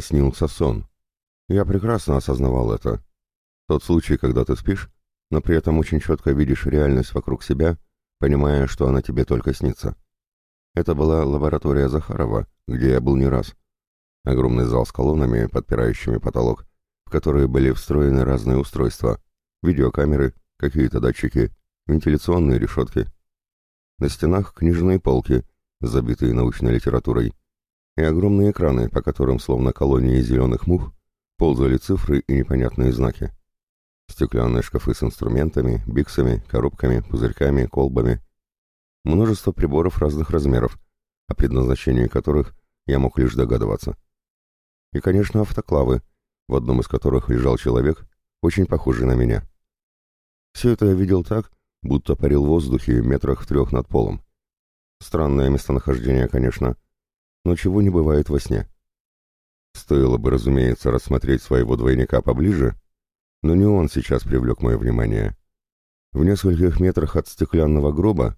снился сон. Я прекрасно осознавал это. Тот случай, когда ты спишь, но при этом очень четко видишь реальность вокруг себя, понимая, что она тебе только снится. Это была лаборатория Захарова, где я был не раз. Огромный зал с колоннами, подпирающими потолок, в которые были встроены разные устройства, видеокамеры, какие-то датчики, вентиляционные решетки. На стенах книжные полки, забитые научной литературой, и огромные экраны, по которым, словно колонии зеленых мух, ползали цифры и непонятные знаки. Стеклянные шкафы с инструментами, биксами, коробками, пузырьками, колбами. Множество приборов разных размеров, о предназначении которых я мог лишь догадываться. И, конечно, автоклавы, в одном из которых лежал человек, очень похожий на меня. Все это я видел так, будто парил в воздухе метрах в трех над полом. Странное местонахождение, конечно, но чего не бывает во сне. Стоило бы, разумеется, рассмотреть своего двойника поближе, но не он сейчас привлек мое внимание. В нескольких метрах от стеклянного гроба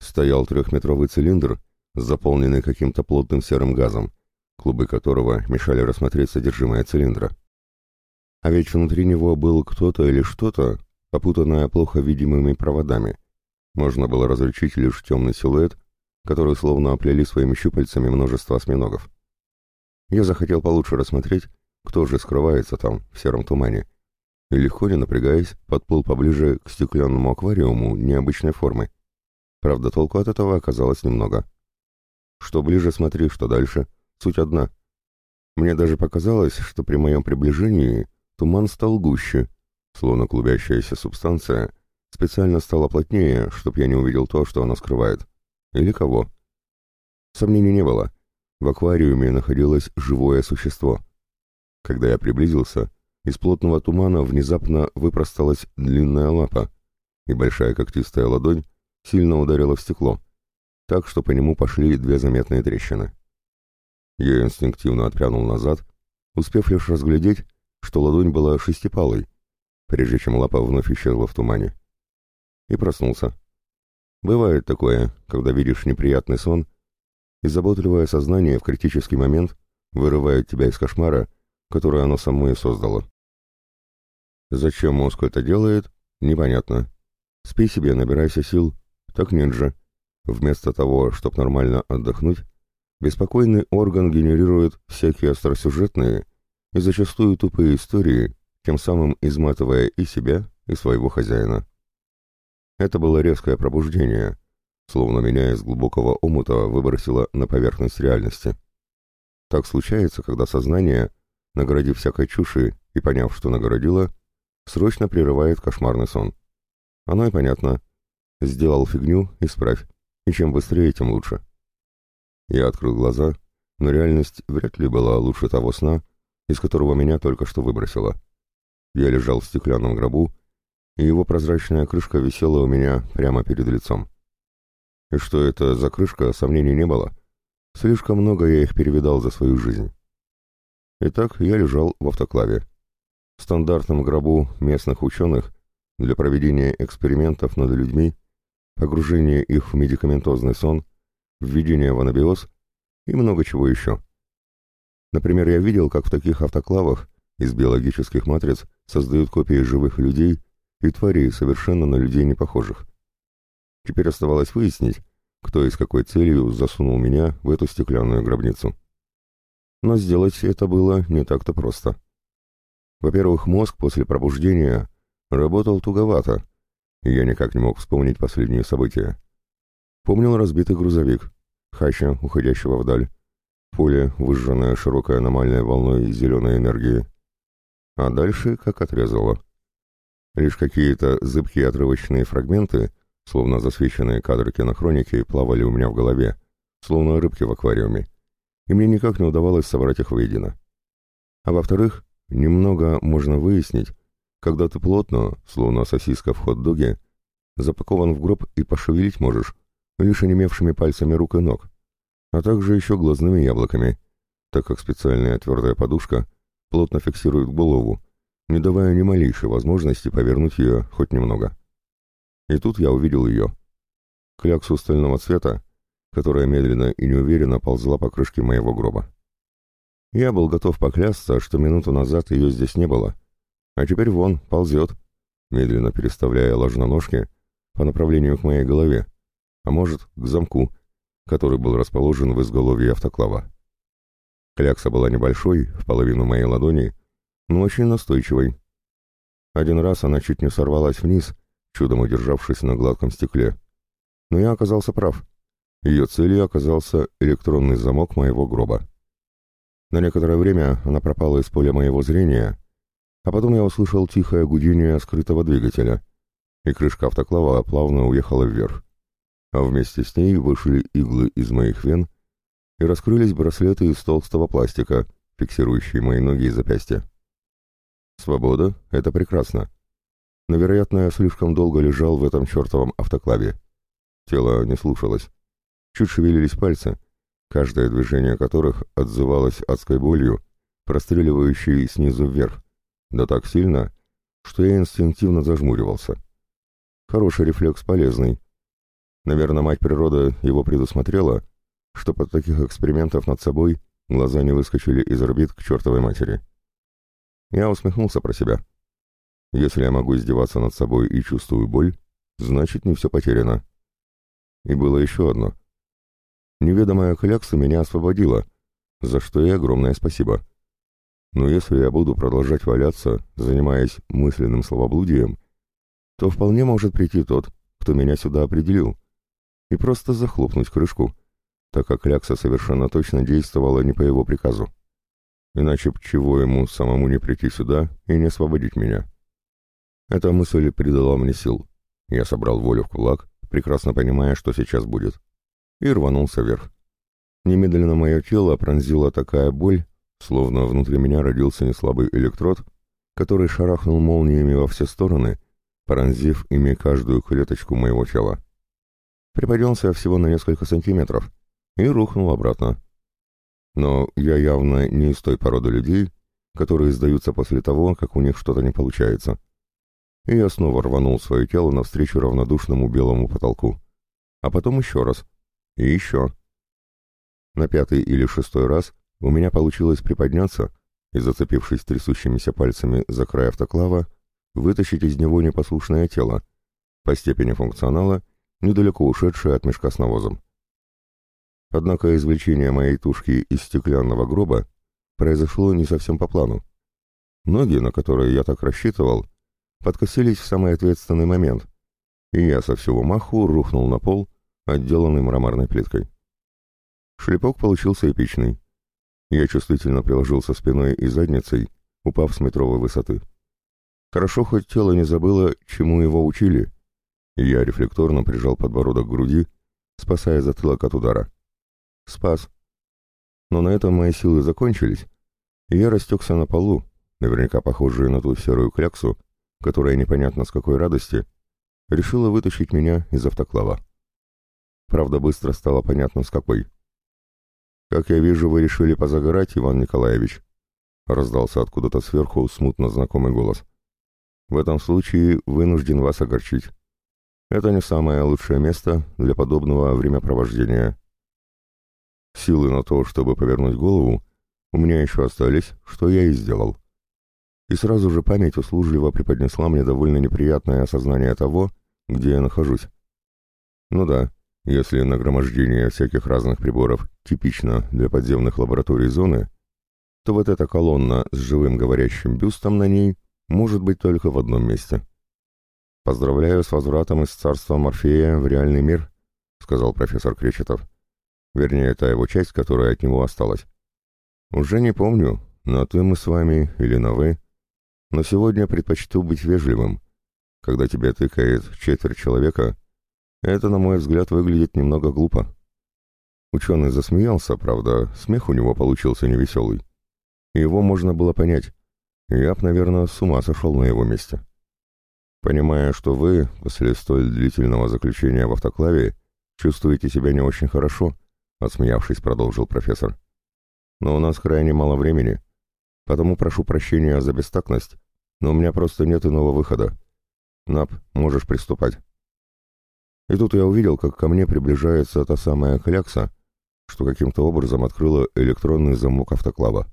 стоял трехметровый цилиндр, заполненный каким-то плотным серым газом, клубы которого мешали рассмотреть содержимое цилиндра. А ведь внутри него был кто-то или что-то, опутанное плохо видимыми проводами. Можно было различить лишь темный силуэт, который словно оплели своими щупальцами множество осьминогов. Я захотел получше рассмотреть, кто же скрывается там, в сером тумане, и легко не напрягаясь, подплыл поближе к стеклянному аквариуму необычной формы. Правда, толку от этого оказалось немного. Что ближе смотри, что дальше, суть одна. Мне даже показалось, что при моем приближении Туман стал гуще, словно клубящаяся субстанция специально стала плотнее, чтоб я не увидел то, что она скрывает. Или кого. Сомнений не было. В аквариуме находилось живое существо. Когда я приблизился, из плотного тумана внезапно выпросталась длинная лапа, и большая когтистая ладонь сильно ударила в стекло, так что по нему пошли две заметные трещины. Я инстинктивно отпрянул назад, успев лишь разглядеть, что ладонь была шестипалой, прежде чем лапа вновь исчезла в тумане. И проснулся. Бывает такое, когда видишь неприятный сон, и заботливое сознание в критический момент вырывает тебя из кошмара, который оно само и создало. Зачем мозг это делает, непонятно. Спи себе, набирайся сил. Так нет же. Вместо того, чтобы нормально отдохнуть, беспокойный орган генерирует всякие остросюжетные и зачастую тупые истории, тем самым изматывая и себя, и своего хозяина. Это было резкое пробуждение, словно меня из глубокого омута выбросило на поверхность реальности. Так случается, когда сознание, наградив всякой чуши и поняв, что наградило, срочно прерывает кошмарный сон. Оно и понятно. Сделал фигню, исправь. И чем быстрее, тем лучше. Я открыл глаза, но реальность вряд ли была лучше того сна, из которого меня только что выбросило. Я лежал в стеклянном гробу, и его прозрачная крышка висела у меня прямо перед лицом. И что это за крышка, сомнений не было. Слишком много я их перевидал за свою жизнь. Итак, я лежал в автоклаве. В стандартном гробу местных ученых для проведения экспериментов над людьми, погружения их в медикаментозный сон, введения в анабиоз и много чего еще. Например, я видел, как в таких автоклавах из биологических матриц создают копии живых людей и тварей, совершенно на людей не похожих. Теперь оставалось выяснить, кто и с какой целью засунул меня в эту стеклянную гробницу. Но сделать это было не так-то просто. Во-первых, мозг после пробуждения работал туговато, и я никак не мог вспомнить последние события. Помнил разбитый грузовик, хаща, уходящего вдаль, поле, выжженное широкой аномальной волной зеленой энергии. А дальше как отрезало. Лишь какие-то зыбкие отрывочные фрагменты, словно засвеченные кадры кинохроники, плавали у меня в голове, словно рыбки в аквариуме, и мне никак не удавалось собрать их воедино. А во-вторых, немного можно выяснить, когда ты плотно, словно сосиска в хот-доге, запакован в гроб и пошевелить можешь, лишь онемевшими пальцами рук и ног а также еще глазными яблоками, так как специальная твердая подушка плотно фиксирует голову, не давая ни малейшей возможности повернуть ее хоть немного. И тут я увидел ее. Кляксу стального цвета, которая медленно и неуверенно ползла по крышке моего гроба. Я был готов поклясться, что минуту назад ее здесь не было. А теперь вон, ползет, медленно переставляя ложноножки по направлению к моей голове, а может, к замку, который был расположен в изголовье автоклава. Клякса была небольшой, в половину моей ладони, но очень настойчивой. Один раз она чуть не сорвалась вниз, чудом удержавшись на гладком стекле. Но я оказался прав. Ее целью оказался электронный замок моего гроба. На некоторое время она пропала из поля моего зрения, а потом я услышал тихое гудение скрытого двигателя, и крышка автоклава плавно уехала вверх. А вместе с ней вышли иглы из моих вен и раскрылись браслеты из толстого пластика, фиксирующие мои ноги и запястья. Свобода — это прекрасно. Но, вероятно, я слишком долго лежал в этом чертовом автоклаве. Тело не слушалось. Чуть шевелились пальцы, каждое движение которых отзывалось адской болью, простреливающей снизу вверх, да так сильно, что я инстинктивно зажмуривался. Хороший рефлекс полезный. Наверное, мать природа его предусмотрела, чтоб от таких экспериментов над собой глаза не выскочили из орбит к чертовой матери. Я усмехнулся про себя. Если я могу издеваться над собой и чувствую боль, значит, не все потеряно. И было еще одно — Неведомая клякса меня освободила, за что и огромное спасибо. Но если я буду продолжать валяться, занимаясь мысленным словоблудием, то вполне может прийти тот, кто меня сюда определил, и просто захлопнуть крышку, так как клякса совершенно точно действовала не по его приказу. Иначе б чего ему самому не прийти сюда и не освободить меня? Эта мысль придала мне сил. Я собрал волю в кулак, прекрасно понимая, что сейчас будет и рванулся вверх. Немедленно мое тело пронзила такая боль, словно внутри меня родился неслабый электрод, который шарахнул молниями во все стороны, пронзив ими каждую клеточку моего тела. Приподнялся всего на несколько сантиметров и рухнул обратно. Но я явно не из той породы людей, которые сдаются после того, как у них что-то не получается. И я снова рванул свое тело навстречу равнодушному белому потолку. А потом еще раз, и еще. На пятый или шестой раз у меня получилось приподняться и, зацепившись трясущимися пальцами за край автоклава, вытащить из него непослушное тело, по степени функционала, недалеко ушедшее от мешка с навозом. Однако извлечение моей тушки из стеклянного гроба произошло не совсем по плану. Ноги, на которые я так рассчитывал, подкосились в самый ответственный момент, и я со всего маху рухнул на пол, отделанный мраморной плиткой. Шлепок получился эпичный. Я чувствительно приложился спиной и задницей, упав с метровой высоты. Хорошо, хоть тело не забыло, чему его учили, я рефлекторно прижал подбородок к груди, спасая затылок от удара. Спас. Но на этом мои силы закончились, и я растекся на полу, наверняка похожую на ту серую кляксу, которая непонятно с какой радости решила вытащить меня из автоклава. Правда, быстро стало понятно, с какой. «Как я вижу, вы решили позагорать, Иван Николаевич», — раздался откуда-то сверху смутно знакомый голос. «В этом случае вынужден вас огорчить. Это не самое лучшее место для подобного времяпровождения. Силы на то, чтобы повернуть голову, у меня еще остались, что я и сделал. И сразу же память услужливо преподнесла мне довольно неприятное осознание того, где я нахожусь. Ну да, если нагромождение всяких разных приборов типично для подземных лабораторий зоны, то вот эта колонна с живым говорящим бюстом на ней может быть только в одном месте. «Поздравляю с возвратом из царства Морфея в реальный мир», — сказал профессор Кречетов. Вернее, это его часть, которая от него осталась. «Уже не помню, на «ты» мы с вами или на «вы», но сегодня предпочту быть вежливым. Когда тебе тыкает четверть человека — это, на мой взгляд, выглядит немного глупо. Ученый засмеялся, правда, смех у него получился невеселый. Его можно было понять. Я б, наверное, с ума сошел на его месте. Понимая, что вы, после столь длительного заключения в автоклаве, чувствуете себя не очень хорошо, отсмеявшись, продолжил профессор. Но у нас крайне мало времени, потому прошу прощения за бестактность, но у меня просто нет иного выхода. Нап, можешь приступать. И тут я увидел, как ко мне приближается та самая клякса, что каким-то образом открыла электронный замок автоклава.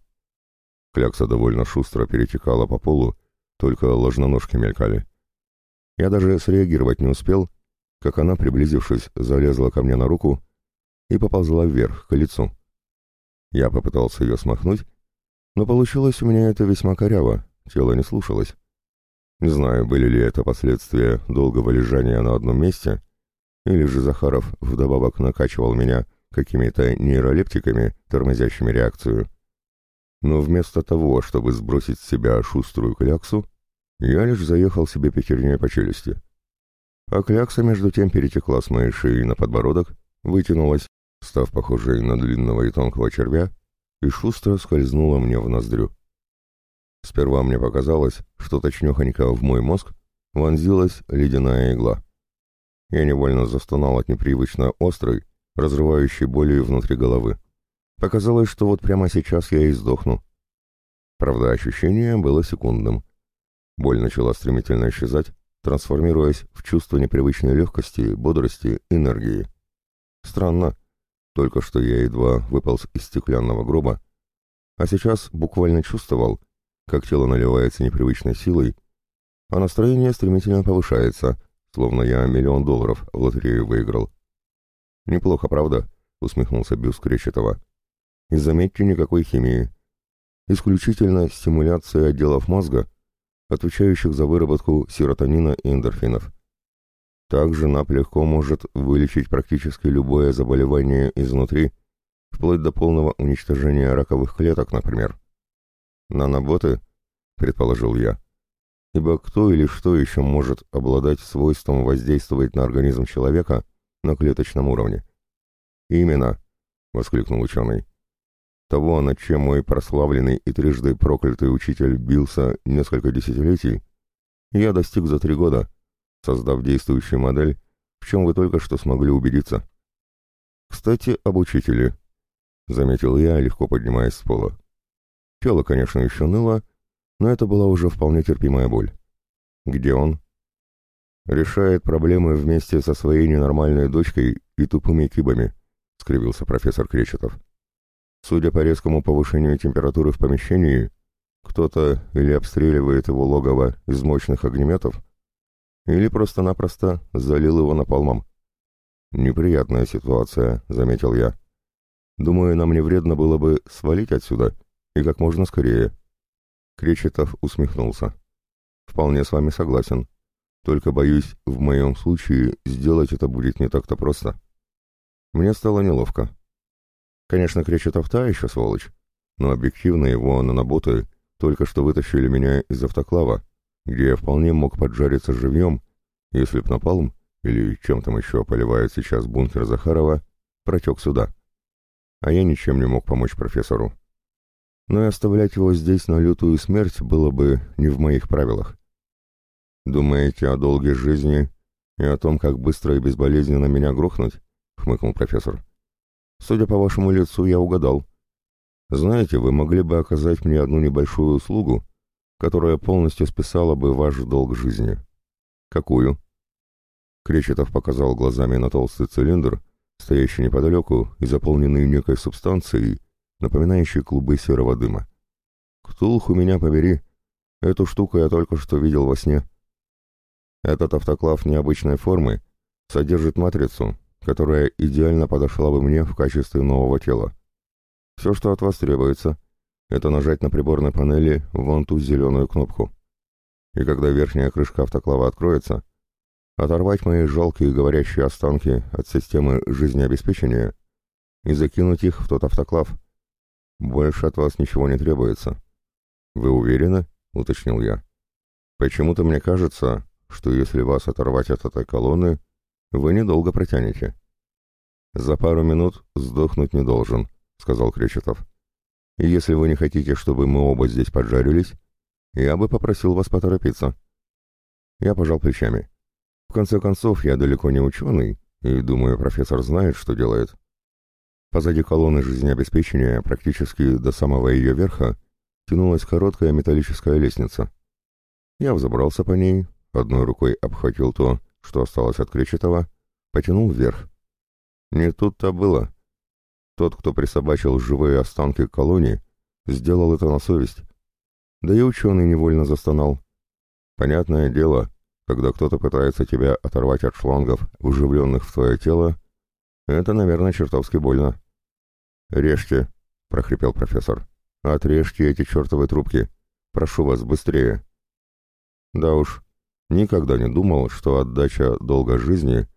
Клякса довольно шустро перетекала по полу, только ложноножки мелькали. Я даже среагировать не успел, как она, приблизившись, залезла ко мне на руку и поползла вверх, к лицу. Я попытался ее смахнуть, но получилось у меня это весьма коряво, тело не слушалось. Не знаю, были ли это последствия долгого лежания на одном месте, или же Захаров вдобавок накачивал меня какими-то нейролептиками, тормозящими реакцию. Но вместо того, чтобы сбросить с себя шуструю кляксу, я лишь заехал себе пятерней по челюсти. А клякса между тем перетекла с моей шеи на подбородок, вытянулась, став похожей на длинного и тонкого червя, и шустро скользнула мне в ноздрю. Сперва мне показалось, что точнёхонько в мой мозг вонзилась ледяная игла. Я невольно застонал от непривычно острой, разрывающей боли внутри головы. Показалось, что вот прямо сейчас я и сдохну. Правда, ощущение было секундным. Боль начала стремительно исчезать, трансформируясь в чувство непривычной легкости, бодрости, энергии. Странно. Только что я едва выполз из стеклянного гроба, а сейчас буквально чувствовал, как тело наливается непривычной силой, а настроение стремительно повышается, словно я миллион долларов в лотерею выиграл. «Неплохо, правда?» — усмехнулся Бюс Кречетова. «И заметьте, никакой химии. Исключительно стимуляция отделов мозга, отвечающих за выработку серотонина и эндорфинов. Также НАП легко может вылечить практически любое заболевание изнутри, вплоть до полного уничтожения раковых клеток, например. «Наноботы?» — предположил я. Ибо кто или что еще может обладать свойством воздействовать на организм человека на клеточном уровне? «Именно!» — воскликнул ученый. Того, над чем мой прославленный и трижды проклятый учитель бился несколько десятилетий, я достиг за три года, создав действующую модель, в чем вы только что смогли убедиться. «Кстати, об учителе», — заметил я, легко поднимаясь с пола. Тело, конечно, еще ныло, но это была уже вполне терпимая боль. Где он? Решает проблемы вместе со своей ненормальной дочкой и тупыми кибами, скривился профессор Кречетов. Судя по резкому повышению температуры в помещении, кто-то или обстреливает его логово из мощных огнеметов, или просто-напросто залил его напалмом. «Неприятная ситуация», — заметил я. «Думаю, нам не вредно было бы свалить отсюда и как можно скорее. Кречетов усмехнулся. Вполне с вами согласен. Только, боюсь, в моем случае сделать это будет не так-то просто. Мне стало неловко. Конечно, Кречетов та еще сволочь, но объективно его наноботы только что вытащили меня из автоклава, где я вполне мог поджариться живьем, если б напалм, или чем там еще поливает сейчас бункер Захарова, протек сюда. А я ничем не мог помочь профессору но и оставлять его здесь на лютую смерть было бы не в моих правилах. «Думаете о долгой жизни и о том, как быстро и безболезненно меня грохнуть?» — хмыкнул профессор. «Судя по вашему лицу, я угадал. Знаете, вы могли бы оказать мне одну небольшую услугу, которая полностью списала бы ваш долг жизни». «Какую?» Кречетов показал глазами на толстый цилиндр, стоящий неподалеку и заполненный некой субстанцией, напоминающий клубы серого дыма. «Ктулху меня побери! Эту штуку я только что видел во сне. Этот автоклав необычной формы содержит матрицу, которая идеально подошла бы мне в качестве нового тела. Все, что от вас требуется, это нажать на приборной панели вон ту зеленую кнопку. И когда верхняя крышка автоклава откроется, оторвать мои жалкие говорящие останки от системы жизнеобеспечения и закинуть их в тот автоклав, «Больше от вас ничего не требуется». «Вы уверены?» — уточнил я. «Почему-то мне кажется, что если вас оторвать от этой колонны, вы недолго протянете». «За пару минут сдохнуть не должен», — сказал Кречетов. «И если вы не хотите, чтобы мы оба здесь поджарились, я бы попросил вас поторопиться». Я пожал плечами. В конце концов, я далеко не ученый, и, думаю, профессор знает, что делает. Позади колонны жизнеобеспечения, практически до самого ее верха, тянулась короткая металлическая лестница. Я взобрался по ней, одной рукой обхватил то, что осталось от Кречетова, потянул вверх. Не тут-то было. Тот, кто присобачил живые останки к колонне, сделал это на совесть. Да и ученый невольно застонал. Понятное дело, когда кто-то пытается тебя оторвать от шлангов, вживленных в твое тело, это, наверное, чертовски больно. «Режьте», — прохрипел профессор. «Отрежьте эти чертовы трубки. Прошу вас, быстрее». Да уж, никогда не думал, что отдача долга жизни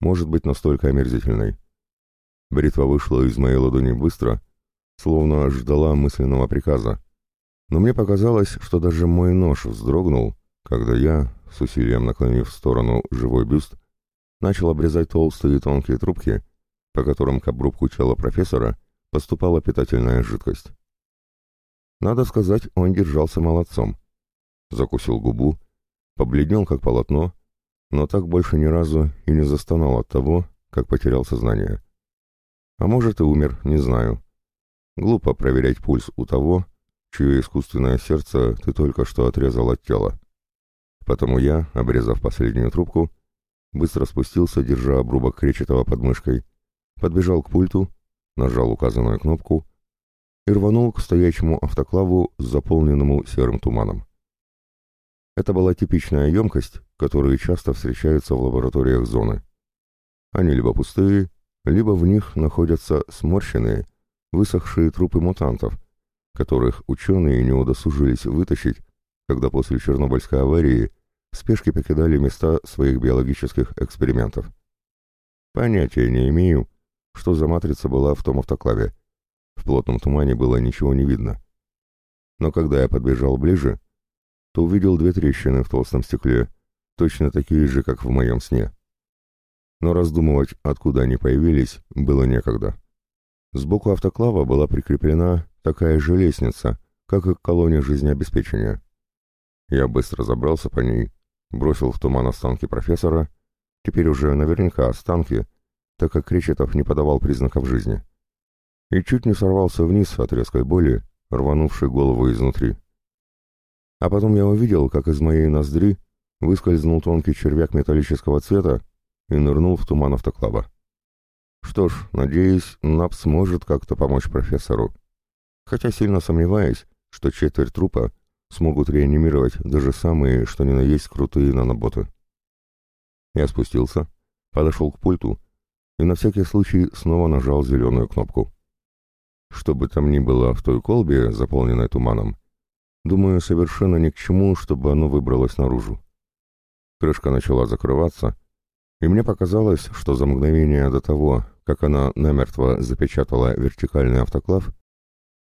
может быть настолько омерзительной. Бритва вышла из моей ладони быстро, словно ждала мысленного приказа. Но мне показалось, что даже мой нож вздрогнул, когда я, с усилием наклонив в сторону живой бюст, начал обрезать толстые и тонкие трубки, по которым к обрубку тела профессора поступала питательная жидкость. Надо сказать, он держался молодцом. Закусил губу, побледнел как полотно, но так больше ни разу и не застонал от того, как потерял сознание. А может и умер, не знаю. Глупо проверять пульс у того, чье искусственное сердце ты только что отрезал от тела. Потому я, обрезав последнюю трубку, быстро спустился, держа обрубок кречетого под мышкой, подбежал к пульту, нажал указанную кнопку и рванул к стоячему автоклаву, заполненному серым туманом. Это была типичная емкость, которые часто встречаются в лабораториях зоны. Они либо пустые, либо в них находятся сморщенные, высохшие трупы мутантов, которых ученые не удосужились вытащить, когда после Чернобыльской аварии в спешке покидали места своих биологических экспериментов. Понятия не имею, что за матрица была в том автоклаве. В плотном тумане было ничего не видно. Но когда я подбежал ближе, то увидел две трещины в толстом стекле, точно такие же, как в моем сне. Но раздумывать, откуда они появились, было некогда. Сбоку автоклава была прикреплена такая же лестница, как и к колонне жизнеобеспечения. Я быстро забрался по ней, бросил в туман останки профессора, теперь уже наверняка останки, так как Кречетов не подавал признаков жизни. И чуть не сорвался вниз от резкой боли, рванувшей голову изнутри. А потом я увидел, как из моей ноздри выскользнул тонкий червяк металлического цвета и нырнул в туман автоклава. Что ж, надеюсь, НАП сможет как-то помочь профессору. Хотя сильно сомневаюсь, что четверть трупа смогут реанимировать даже самые, что ни на есть, крутые наноботы. Я спустился, подошел к пульту и на всякий случай снова нажал зеленую кнопку. Что бы там ни было в той колбе, заполненной туманом, Думаю, совершенно ни к чему, чтобы оно выбралось наружу. Крышка начала закрываться, и мне показалось, что за мгновение до того, как она намертво запечатала вертикальный автоклав,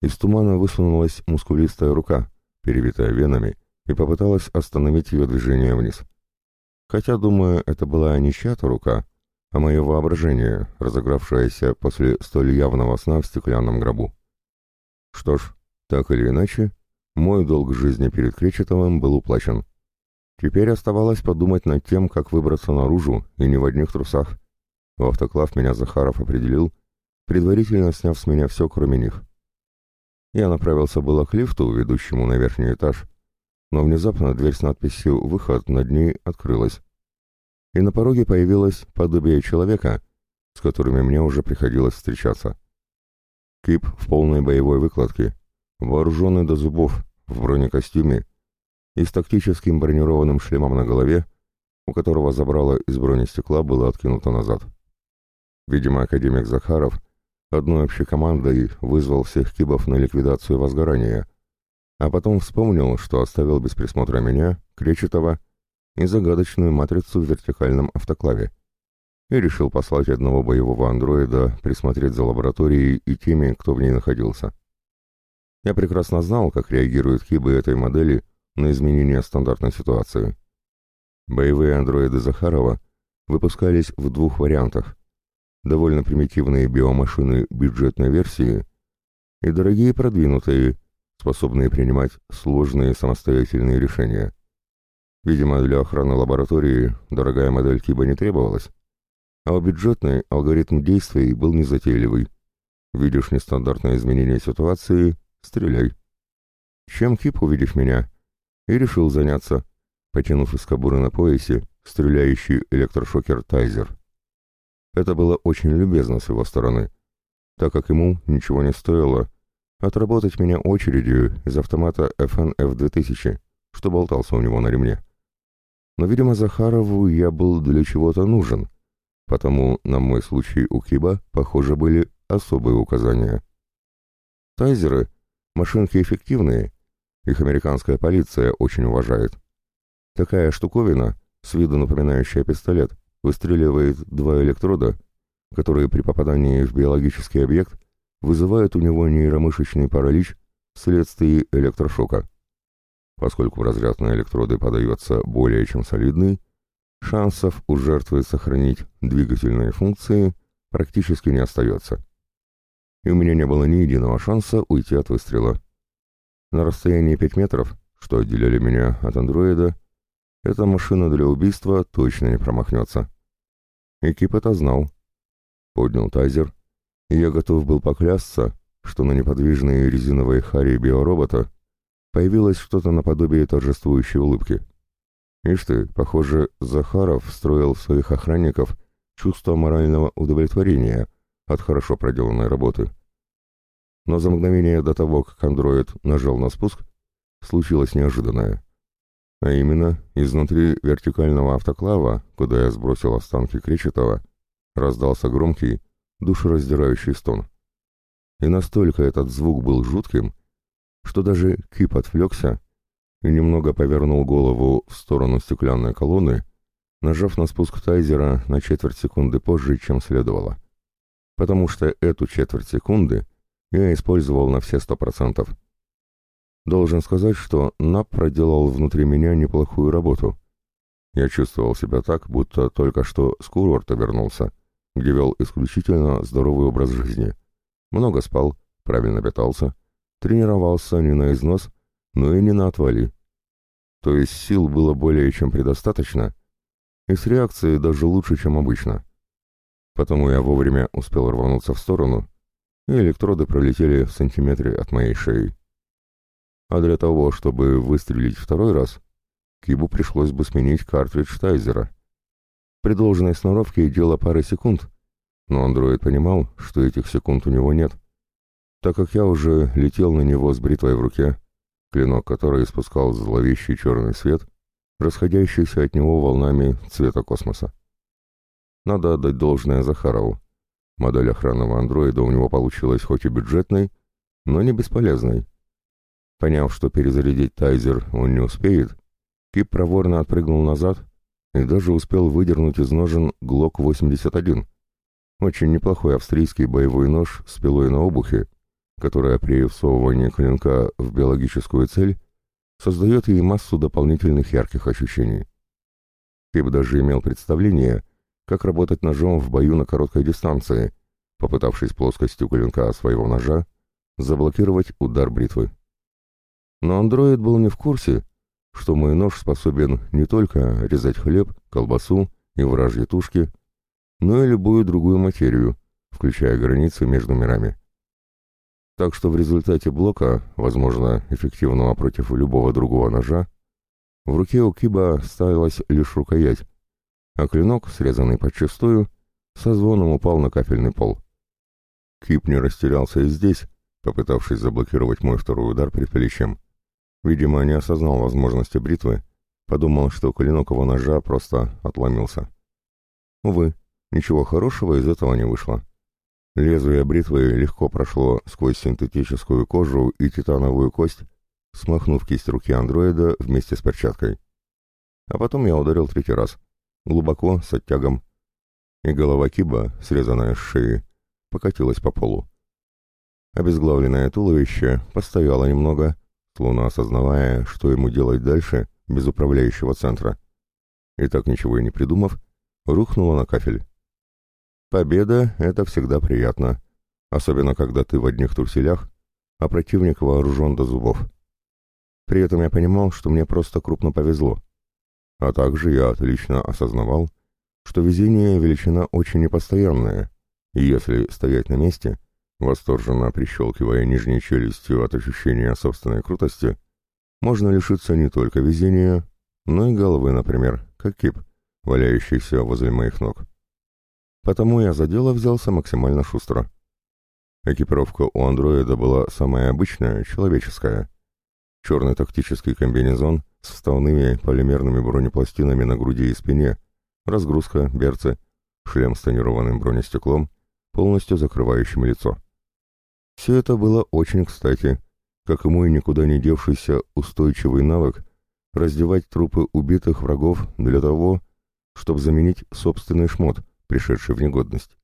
из тумана высунулась мускулистая рука, перевитая венами, и попыталась остановить ее движение вниз. Хотя, думаю, это была не чья-то рука, а мое воображение, разыгравшееся после столь явного сна в стеклянном гробу. Что ж, так или иначе, мой долг жизни перед Кречетовым был уплачен. Теперь оставалось подумать над тем, как выбраться наружу, и не в одних трусах. В автоклав меня Захаров определил, предварительно сняв с меня все, кроме них. Я направился было к лифту, ведущему на верхний этаж, но внезапно дверь с надписью «Выход» над ней открылась. И на пороге появилось подобие человека, с которыми мне уже приходилось встречаться. Кип в полной боевой выкладке, вооруженный до зубов, в бронекостюме и с тактическим бронированным шлемом на голове, у которого забрало из бронестекла было откинуто назад. Видимо, академик Захаров одной общей командой вызвал всех кибов на ликвидацию возгорания, а потом вспомнил, что оставил без присмотра меня, Кречетова и загадочную матрицу в вертикальном автоклаве, и решил послать одного боевого андроида присмотреть за лабораторией и теми, кто в ней находился. Я прекрасно знал, как реагируют хибы этой модели на изменения стандартной ситуации. Боевые андроиды Захарова выпускались в двух вариантах. Довольно примитивные биомашины бюджетной версии и дорогие продвинутые, способные принимать сложные самостоятельные решения. Видимо, для охраны лаборатории дорогая модель Киба не требовалась, а у бюджетной алгоритм действий был незатейливый. Видишь нестандартное изменение ситуации Стреляй. Чем Кип, увидев меня, и решил заняться, потянув из кобуры на поясе стреляющий электрошокер Тайзер. Это было очень любезно с его стороны, так как ему ничего не стоило отработать меня очередью из автомата FNF-2000, что болтался у него на ремне. Но, видимо, Захарову я был для чего-то нужен, потому на мой случай у Киба, похоже, были особые указания. Тайзеры — машинки эффективные, их американская полиция очень уважает. Такая штуковина, с виду напоминающая пистолет, выстреливает два электрода, которые при попадании в биологический объект вызывают у него нейромышечный паралич вследствие электрошока. Поскольку разряд на электроды подается более чем солидный, шансов у жертвы сохранить двигательные функции практически не остается. И у меня не было ни единого шанса уйти от выстрела. На расстоянии 5 метров, что отделяли меня от андроида, эта машина для убийства точно не промахнется. Экип это знал. Поднял тазер, и я готов был поклясться, что на неподвижной резиновой харе биоробота появилось что-то наподобие торжествующей улыбки. Ишь ты, похоже, Захаров встроил в своих охранников чувство морального удовлетворения от хорошо проделанной работы. Но за мгновение до того, как андроид нажал на спуск, случилось неожиданное. А именно, изнутри вертикального автоклава, куда я сбросил останки Кречетова, раздался громкий, душераздирающий стон. И настолько этот звук был жутким, что даже Кип отвлекся и немного повернул голову в сторону стеклянной колонны, нажав на спуск тайзера на четверть секунды позже, чем следовало. Потому что эту четверть секунды я использовал на все сто процентов. Должен сказать, что НАП проделал внутри меня неплохую работу. Я чувствовал себя так, будто только что с курорта вернулся, где вел исключительно здоровый образ жизни. Много спал, правильно питался, тренировался не на износ, но и не на отвали. То есть сил было более чем предостаточно, и с реакцией даже лучше, чем обычно. Потому я вовремя успел рвануться в сторону, и электроды пролетели в сантиметре от моей шеи. А для того, чтобы выстрелить второй раз, Кибу пришлось бы сменить картридж Тайзера. При должной сноровке дело пары секунд, но андроид понимал, что этих секунд у него нет, так как я уже летел на него с бритвой в руке, клинок которой испускал зловещий черный свет, расходящийся от него волнами цвета космоса. Надо отдать должное Захарову. Модель охранного андроида у него получилась хоть и бюджетной, но не бесполезной. Поняв, что перезарядить тайзер он не успеет, Кип проворно отпрыгнул назад и даже успел выдернуть из ножен ГЛОК-81. Очень неплохой австрийский боевой нож с пилой на обухе, которая при всовывании клинка в биологическую цель создает ей массу дополнительных ярких ощущений. Кип даже имел представление, как работать ножом в бою на короткой дистанции, попытавшись плоскостью клинка своего ножа заблокировать удар бритвы. Но андроид был не в курсе, что мой нож способен не только резать хлеб, колбасу и вражьи тушки, но и любую другую материю, включая границы между мирами. Так что в результате блока, возможно, эффективного против любого другого ножа, в руке у Киба ставилась лишь рукоять, а клинок, срезанный подчистую, со звоном упал на кафельный пол. Кип не растерялся и здесь, попытавшись заблокировать мой второй удар предплечьем. Видимо, не осознал возможности бритвы, подумал, что клинок его ножа просто отломился. Увы, ничего хорошего из этого не вышло. Лезвие бритвы легко прошло сквозь синтетическую кожу и титановую кость, смахнув кисть руки андроида вместе с перчаткой. А потом я ударил третий раз — глубоко, с оттягом, и голова Киба, срезанная с шеи, покатилась по полу. Обезглавленное туловище постояло немного, словно осознавая, что ему делать дальше без управляющего центра. И так ничего и не придумав, рухнуло на кафель. Победа — это всегда приятно, особенно когда ты в одних труселях, а противник вооружен до зубов. При этом я понимал, что мне просто крупно повезло. А также я отлично осознавал, что везение — величина очень непостоянная, и если стоять на месте, восторженно прищелкивая нижней челюстью от ощущения собственной крутости, можно лишиться не только везения, но и головы, например, как кип, валяющийся возле моих ног. Потому я за дело взялся максимально шустро. Экипировка у андроида была самая обычная, человеческая. Черный тактический комбинезон с вставными полимерными бронепластинами на груди и спине, разгрузка, берцы, шлем с тонированным бронестеклом, полностью закрывающим лицо. Все это было очень кстати, как и мой никуда не девшийся устойчивый навык раздевать трупы убитых врагов для того, чтобы заменить собственный шмот, пришедший в негодность.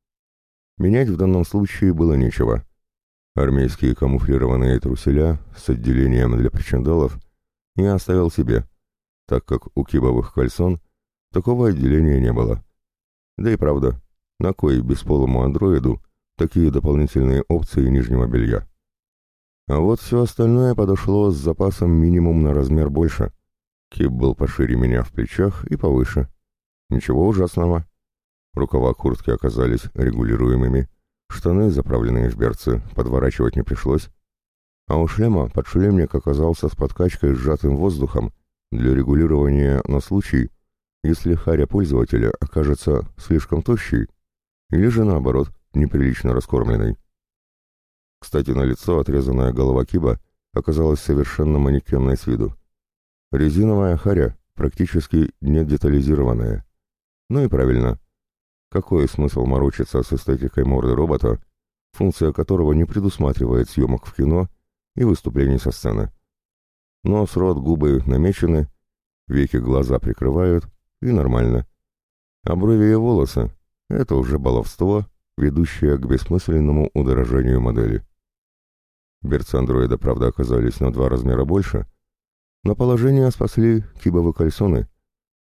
Менять в данном случае было нечего. Армейские камуфлированные труселя с отделением для причиндалов я оставил себе, так как у кибовых кальсон такого отделения не было. Да и правда, на кой бесполому андроиду такие дополнительные опции нижнего белья? А вот все остальное подошло с запасом минимум на размер больше. Кип был пошире меня в плечах и повыше. Ничего ужасного. Рукава куртки оказались регулируемыми, штаны, заправленные в берцы, подворачивать не пришлось. А у шлема подшлемник оказался с подкачкой сжатым воздухом для регулирования на случай, если харя пользователя окажется слишком тощей или же наоборот неприлично раскормленной. Кстати, на лицо отрезанная голова киба оказалась совершенно манекенной с виду. Резиновая харя, практически не детализированная. Ну и правильно. Какой смысл морочиться с эстетикой морды робота, функция которого не предусматривает съемок в кино и выступлений со сцены? Нос, рот, губы намечены, веки глаза прикрывают, и нормально. А брови и волосы — это уже баловство, ведущее к бессмысленному удорожанию модели. Берцы андроида, правда, оказались на два размера больше, но положение спасли кибовые кальсоны,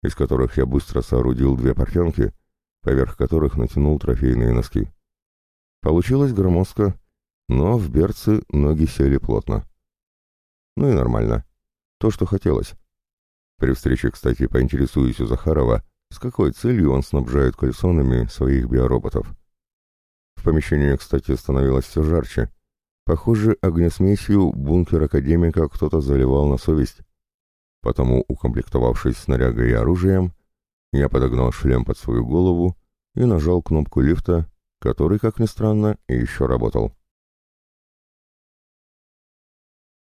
из которых я быстро соорудил две портянки, поверх которых натянул трофейные носки. Получилось громоздко, но в берцы ноги сели плотно. Ну и нормально. То, что хотелось. При встрече, кстати, поинтересуюсь у Захарова, с какой целью он снабжает кальсонами своих биороботов. В помещении, кстати, становилось все жарче, Похоже, огнесмесью бункер академика кто-то заливал на совесть. Потому, укомплектовавшись снарягой и оружием, я подогнал шлем под свою голову и нажал кнопку лифта, который, как ни странно, еще работал.